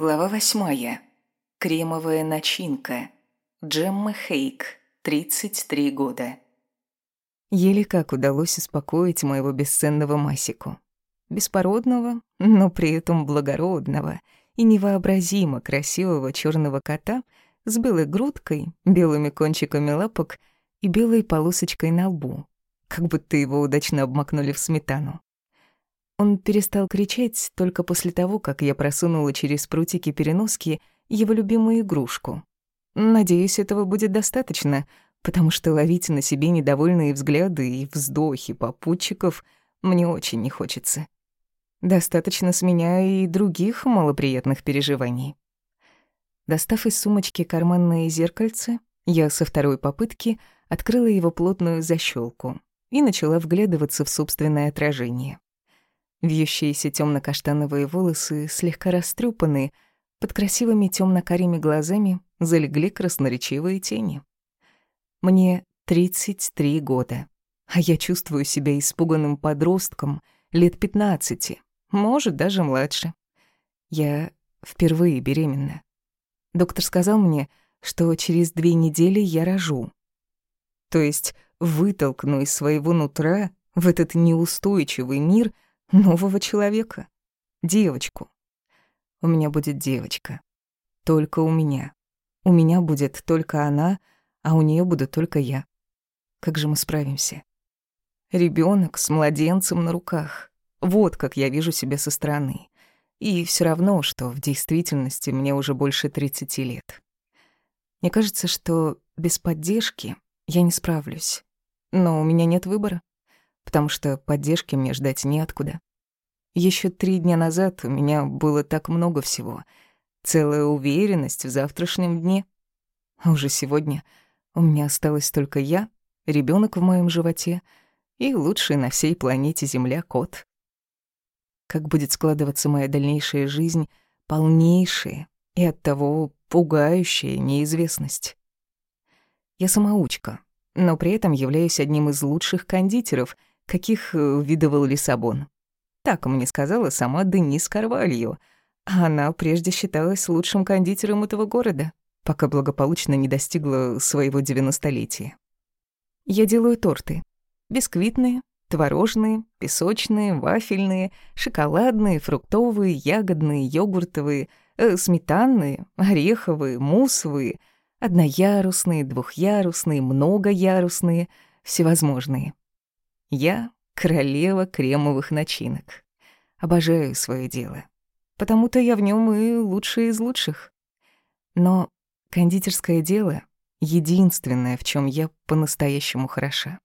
Глава восьмая. Кремовая начинка. Джемма Хейк, 33 года. Еле как удалось успокоить моего бесценного Масику. Беспородного, но при этом благородного и невообразимо красивого черного кота с белой грудкой, белыми кончиками лапок и белой полосочкой на лбу, как будто его удачно обмакнули в сметану. Он перестал кричать только после того, как я просунула через прутики переноски его любимую игрушку. Надеюсь, этого будет достаточно, потому что ловить на себе недовольные взгляды и вздохи попутчиков мне очень не хочется. Достаточно с меня и других малоприятных переживаний. Достав из сумочки карманное зеркальце, я со второй попытки открыла его плотную защелку и начала вглядываться в собственное отражение. Вьющиеся темно-каштановые волосы, слегка растрепанные, под красивыми темно-карими глазами залегли красноречивые тени. Мне 33 года, а я чувствую себя испуганным подростком лет 15, может, даже младше. Я впервые беременна. Доктор сказал мне, что через две недели я рожу. То есть вытолкну из своего нутра в этот неустойчивый мир — Нового человека. Девочку. У меня будет девочка. Только у меня. У меня будет только она, а у нее буду только я. Как же мы справимся? Ребенок с младенцем на руках. Вот как я вижу себя со стороны. И все равно, что в действительности мне уже больше 30 лет. Мне кажется, что без поддержки я не справлюсь. Но у меня нет выбора потому что поддержки мне ждать неоткуда. Еще три дня назад у меня было так много всего. Целая уверенность в завтрашнем дне. А уже сегодня у меня осталась только я, ребенок в моем животе и лучший на всей планете Земля кот. Как будет складываться моя дальнейшая жизнь, полнейшая и оттого пугающая неизвестность. Я самоучка, но при этом являюсь одним из лучших кондитеров — каких э, видывал Лиссабон. Так мне сказала сама Денис Карвальо. Она прежде считалась лучшим кондитером этого города, пока благополучно не достигла своего девяностолетия. Я делаю торты. Бисквитные, творожные, песочные, вафельные, шоколадные, фруктовые, ягодные, йогуртовые, э, сметанные, ореховые, муссовые, одноярусные, двухъярусные, многоярусные, всевозможные. Я — королева кремовых начинок. Обожаю свое дело. Потому-то я в нем и лучший из лучших. Но кондитерское дело — единственное, в чем я по-настоящему хороша.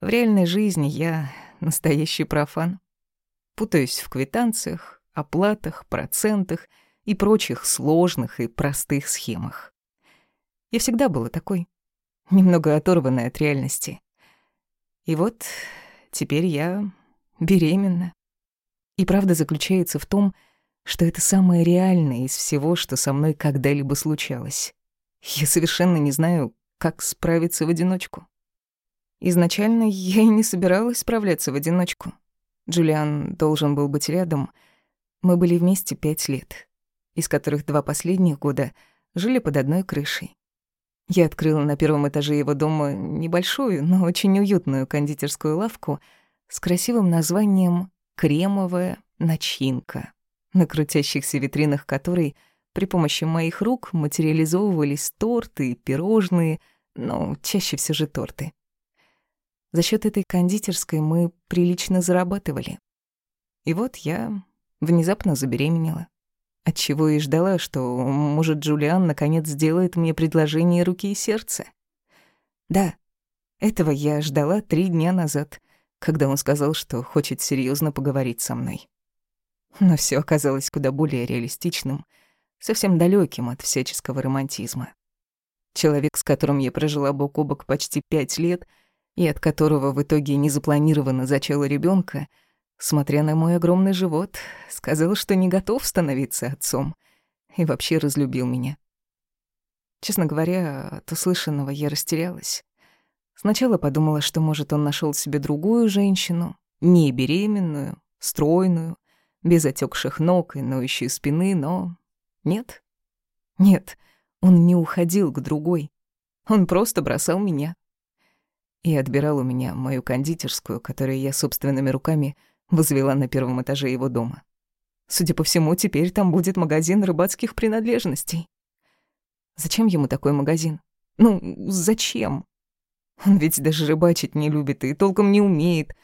В реальной жизни я настоящий профан. Путаюсь в квитанциях, оплатах, процентах и прочих сложных и простых схемах. Я всегда была такой, немного оторванной от реальности — и вот теперь я беременна. И правда заключается в том, что это самое реальное из всего, что со мной когда-либо случалось. Я совершенно не знаю, как справиться в одиночку. Изначально я и не собиралась справляться в одиночку. Джулиан должен был быть рядом. Мы были вместе пять лет, из которых два последних года жили под одной крышей. Я открыла на первом этаже его дома небольшую, но очень уютную кондитерскую лавку с красивым названием «Кремовая начинка», на крутящихся витринах которой при помощи моих рук материализовывались торты пирожные, но чаще все же торты. За счет этой кондитерской мы прилично зарабатывали. И вот я внезапно забеременела. Отчего и ждала, что, может, Джулиан наконец сделает мне предложение руки и сердца. Да, этого я ждала три дня назад, когда он сказал, что хочет серьезно поговорить со мной. Но все оказалось куда более реалистичным, совсем далеким от всяческого романтизма. Человек, с которым я прожила бок о бок почти пять лет, и от которого в итоге незапланированно зачала ребенка, смотря на мой огромный живот, сказал, что не готов становиться отцом и вообще разлюбил меня. Честно говоря, от услышанного я растерялась. Сначала подумала, что, может, он нашел себе другую женщину, не беременную, стройную, без отекших ног и ноющей спины, но Нет. Нет, он не уходил к другой. Он просто бросал меня. И отбирал у меня мою кондитерскую, которую я собственными руками возвела на первом этаже его дома. Судя по всему, теперь там будет магазин рыбацких принадлежностей. Зачем ему такой магазин? Ну, зачем? Он ведь даже рыбачить не любит и толком не умеет.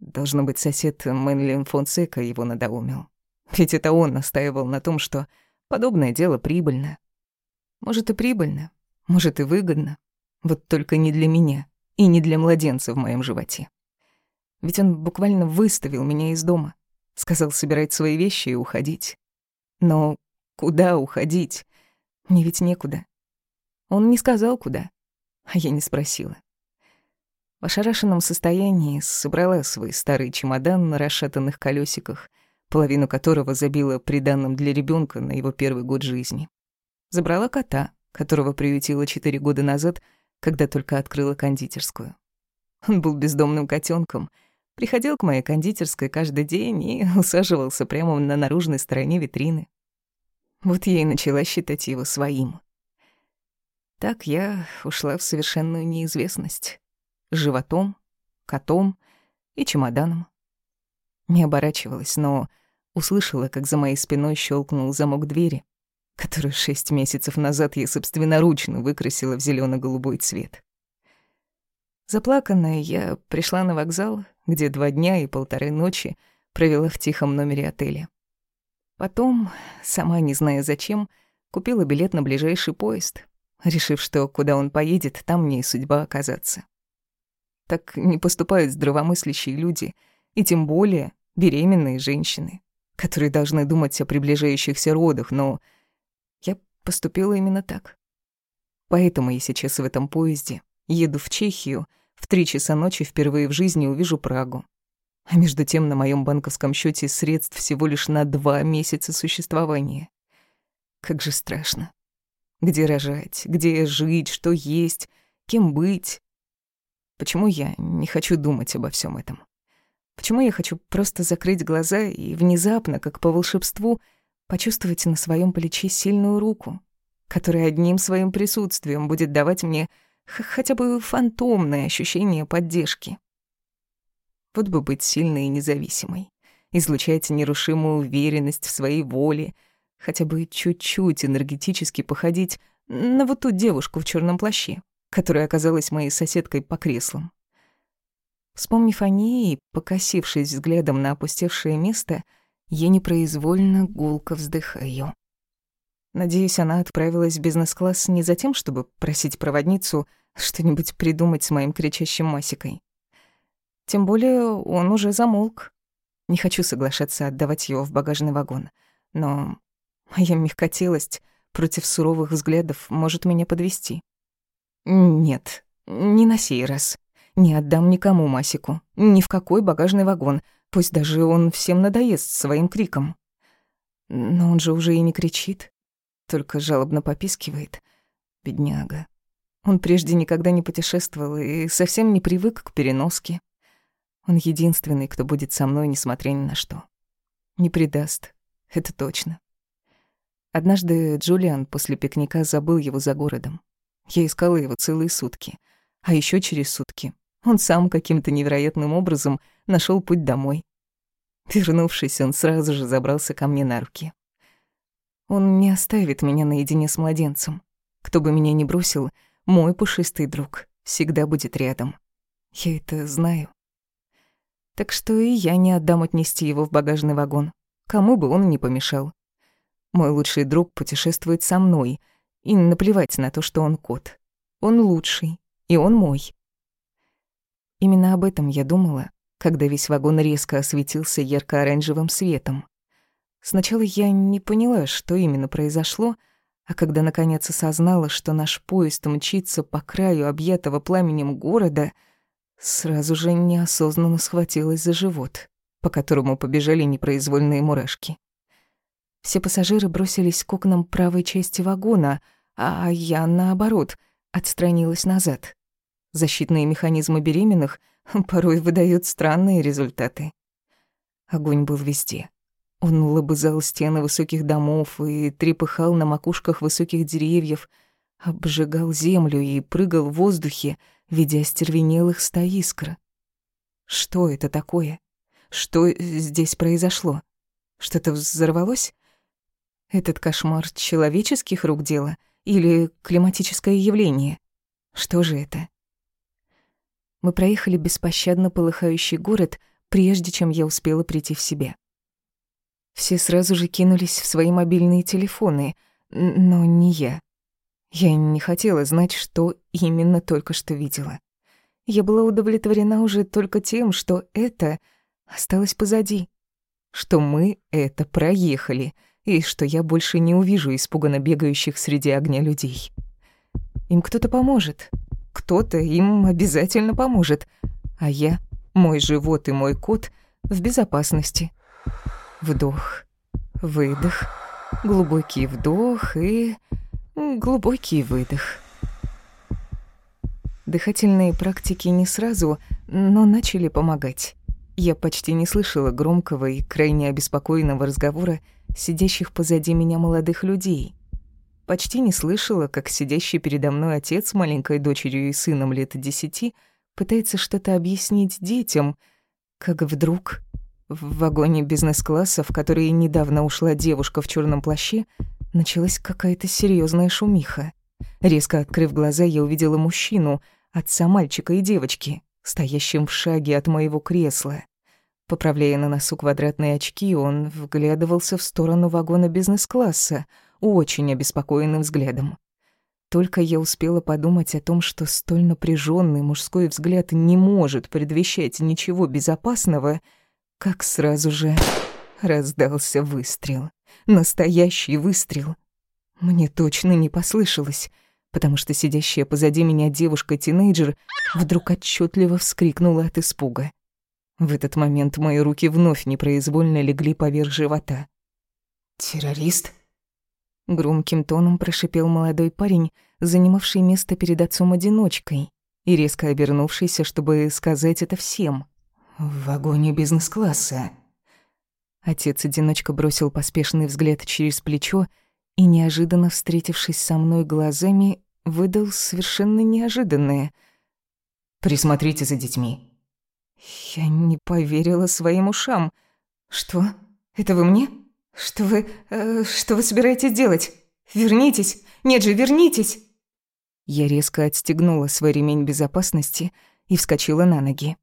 Должно быть, сосед Мэнлин Фонсека его надоумил. Ведь это он настаивал на том, что подобное дело прибыльно. Может, и прибыльно, может, и выгодно. Вот только не для меня и не для младенца в моем животе. Ведь он буквально выставил меня из дома. Сказал собирать свои вещи и уходить. Но куда уходить? Мне ведь некуда. Он не сказал, куда, а я не спросила. В ошарашенном состоянии собрала свой старый чемодан на расшатанных колесиках, половину которого забила приданным для ребенка на его первый год жизни. Забрала кота, которого приютила четыре года назад, когда только открыла кондитерскую. Он был бездомным котенком — Приходил к моей кондитерской каждый день и усаживался прямо на наружной стороне витрины. Вот я и начала считать его своим. Так я ушла в совершенную неизвестность. Животом, котом и чемоданом. Не оборачивалась, но услышала, как за моей спиной щелкнул замок двери, которую шесть месяцев назад я собственноручно выкрасила в зелено голубой цвет. Заплаканная, я пришла на вокзал, где два дня и полторы ночи провела в тихом номере отеля. Потом, сама не зная зачем, купила билет на ближайший поезд, решив, что куда он поедет, там мне и судьба оказаться. Так не поступают здравомыслящие люди, и тем более беременные женщины, которые должны думать о приближающихся родах, но я поступила именно так. Поэтому я сейчас в этом поезде еду в Чехию — в три часа ночи впервые в жизни увижу Прагу. А между тем на моем банковском счете средств всего лишь на два месяца существования. Как же страшно. Где рожать, где жить, что есть, кем быть. Почему я не хочу думать обо всем этом? Почему я хочу просто закрыть глаза и внезапно, как по волшебству, почувствовать на своем плече сильную руку, которая одним своим присутствием будет давать мне хотя бы фантомное ощущение поддержки. Вот бы быть сильной и независимой, излучать нерушимую уверенность в своей воле, хотя бы чуть-чуть энергетически походить на вот ту девушку в черном плаще, которая оказалась моей соседкой по креслам. Вспомнив о ней покосившись взглядом на опустевшее место, я непроизвольно гулко вздыхаю. Надеюсь, она отправилась в бизнес-класс не за тем, чтобы просить проводницу что-нибудь придумать с моим кричащим Масикой. Тем более он уже замолк. Не хочу соглашаться отдавать его в багажный вагон, но моя мягкотелость против суровых взглядов может меня подвести. Нет, не на сей раз. Не отдам никому Масику, ни в какой багажный вагон, пусть даже он всем надоест своим криком. Но он же уже и не кричит только жалобно попискивает. Бедняга. Он прежде никогда не путешествовал и совсем не привык к переноске. Он единственный, кто будет со мной, несмотря ни на что. Не предаст, это точно. Однажды Джулиан после пикника забыл его за городом. Я искала его целые сутки. А еще через сутки он сам каким-то невероятным образом нашел путь домой. Вернувшись, он сразу же забрался ко мне на руки. Он не оставит меня наедине с младенцем. Кто бы меня ни бросил, мой пушистый друг всегда будет рядом. Я это знаю. Так что и я не отдам отнести его в багажный вагон, кому бы он ни помешал. Мой лучший друг путешествует со мной, и наплевать на то, что он кот. Он лучший, и он мой. Именно об этом я думала, когда весь вагон резко осветился ярко-оранжевым светом. Сначала я не поняла, что именно произошло, а когда наконец осознала, что наш поезд мчится по краю объятого пламенем города, сразу же неосознанно схватилась за живот, по которому побежали непроизвольные мурашки. Все пассажиры бросились к окнам правой части вагона, а я, наоборот, отстранилась назад. Защитные механизмы беременных порой выдают странные результаты. Огонь был везде Он лобызал стены высоких домов и трепыхал на макушках высоких деревьев, обжигал землю и прыгал в воздухе, видя остервенелых ста искр. Что это такое? Что здесь произошло? Что-то взорвалось? Этот кошмар человеческих рук дело или климатическое явление? Что же это? Мы проехали беспощадно полыхающий город, прежде чем я успела прийти в себя. Все сразу же кинулись в свои мобильные телефоны, но не я. Я не хотела знать, что именно только что видела. Я была удовлетворена уже только тем, что это осталось позади, что мы это проехали, и что я больше не увижу испуганно бегающих среди огня людей. Им кто-то поможет, кто-то им обязательно поможет, а я, мой живот и мой кот в безопасности. Вдох, выдох, глубокий вдох и глубокий выдох. Дыхательные практики не сразу, но начали помогать. Я почти не слышала громкого и крайне обеспокоенного разговора сидящих позади меня молодых людей. Почти не слышала, как сидящий передо мной отец с маленькой дочерью и сыном лет десяти пытается что-то объяснить детям, как вдруг в вагоне бизнес-класса, в который недавно ушла девушка в черном плаще, началась какая-то серьезная шумиха. Резко открыв глаза, я увидела мужчину — отца мальчика и девочки, стоящим в шаге от моего кресла. Поправляя на носу квадратные очки, он вглядывался в сторону вагона бизнес-класса очень обеспокоенным взглядом. Только я успела подумать о том, что столь напряженный мужской взгляд не может предвещать ничего безопасного, как сразу же раздался выстрел. Настоящий выстрел. Мне точно не послышалось потому что сидящая позади меня девушка-тинейджер вдруг отчетливо вскрикнула от испуга. В этот момент мои руки вновь непроизвольно легли поверх живота. «Террорист?» Громким тоном прошипел молодой парень, занимавший место перед отцом-одиночкой, и резко обернувшийся, чтобы сказать это всем. «В вагоне бизнес-класса». Отец-одиночка бросил поспешный взгляд через плечо и, неожиданно встретившись со мной глазами, выдал совершенно неожиданное. «Присмотрите за детьми». Я не поверила своим ушам. «Что? Это вы мне? Что вы... Э, что вы собираетесь делать? Вернитесь! Нет же, вернитесь!» Я резко отстегнула свой ремень безопасности и вскочила на ноги.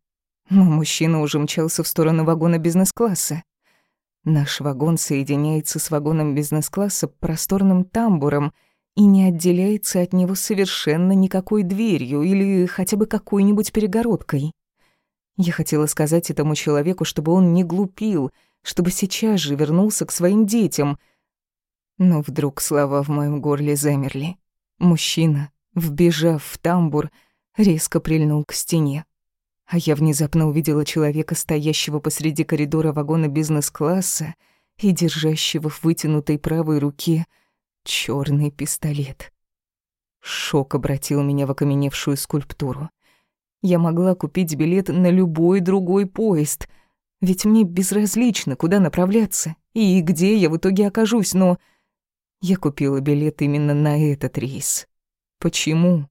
Но мужчина уже мчался в сторону вагона бизнес-класса. Наш вагон соединяется с вагоном бизнес-класса просторным тамбуром и не отделяется от него совершенно никакой дверью или хотя бы какой-нибудь перегородкой. Я хотела сказать этому человеку, чтобы он не глупил, чтобы сейчас же вернулся к своим детям. Но вдруг слова в моем горле замерли. Мужчина, вбежав в тамбур, резко прильнул к стене а я внезапно увидела человека, стоящего посреди коридора вагона бизнес-класса и держащего в вытянутой правой руке черный пистолет. Шок обратил меня в окаменевшую скульптуру. Я могла купить билет на любой другой поезд, ведь мне безразлично, куда направляться и где я в итоге окажусь, но я купила билет именно на этот рейс. Почему?